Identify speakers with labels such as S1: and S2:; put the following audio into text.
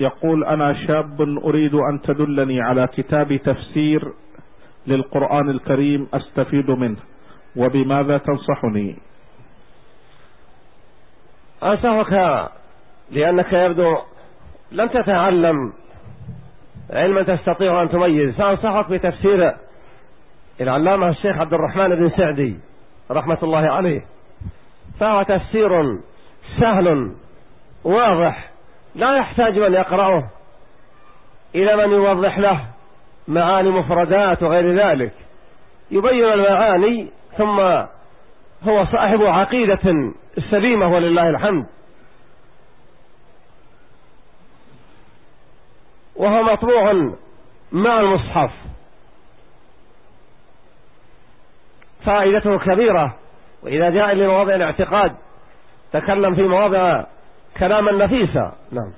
S1: يقول أنا شاب أريد أن تدلني على كتاب تفسير للقرآن الكريم أستفيد منه وبماذا تنصحني؟
S2: أنصحك لأنك يبدو لم تتعلم علما تستطيع أن تميز فأنصحك بتفسير العلامة الشيخ عبد الرحمن بن سعدي رحمة الله عليه. فهو تفسير سهل واضح لا يحتاج من يقرأه إلى من يوضح له معاني مفردات وغير ذلك. يبين المعاني ثم هو صاحب عقيدة سليمة ولله الحمد. وهو مطبوع مع المصحف. فائدته كبيرة. وإذا جاء لمواضع الاعتقاد تكلم في مواضع كلاما نفيسا. نعم.